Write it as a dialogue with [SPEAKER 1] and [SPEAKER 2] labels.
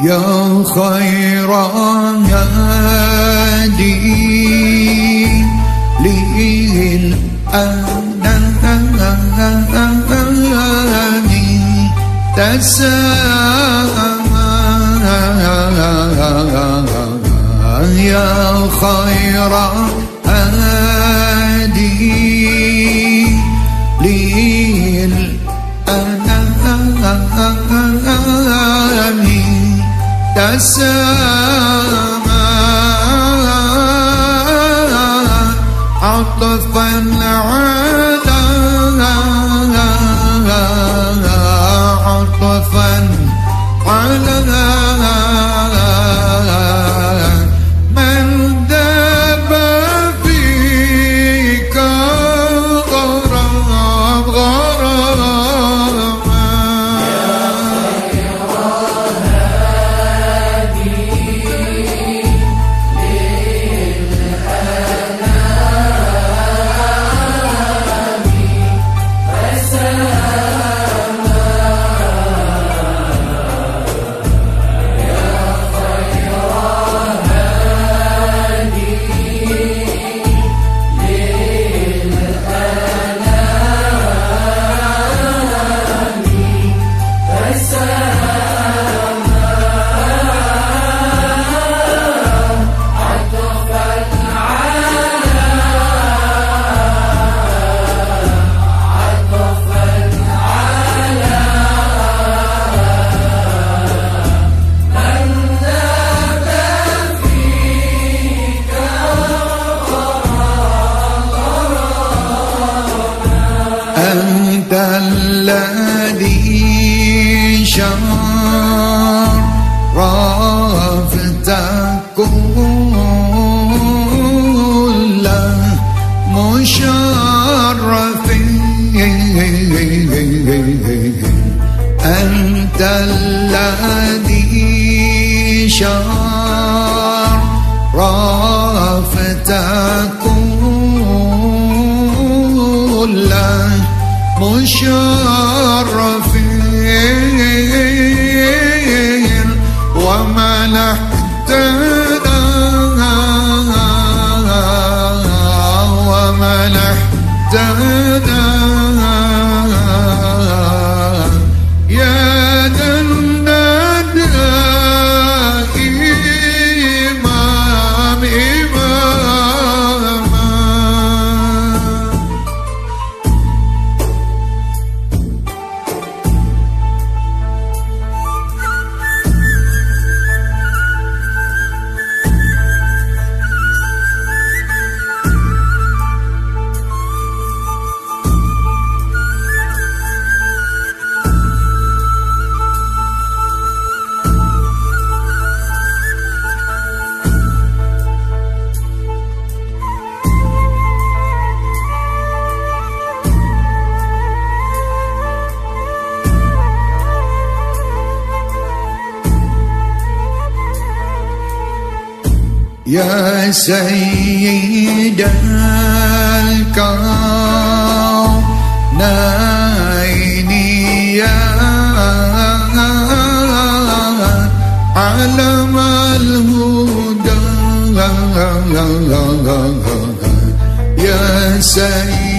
[SPEAKER 1] يا خير هادي للأنام تسامى يا خير هادي للأنام تسامى عطفا على الذي شرفت كل مشرف أنت الذي شرفت كل مشرف يا سيد الكونين يا علم الهدى يا سيد الكونين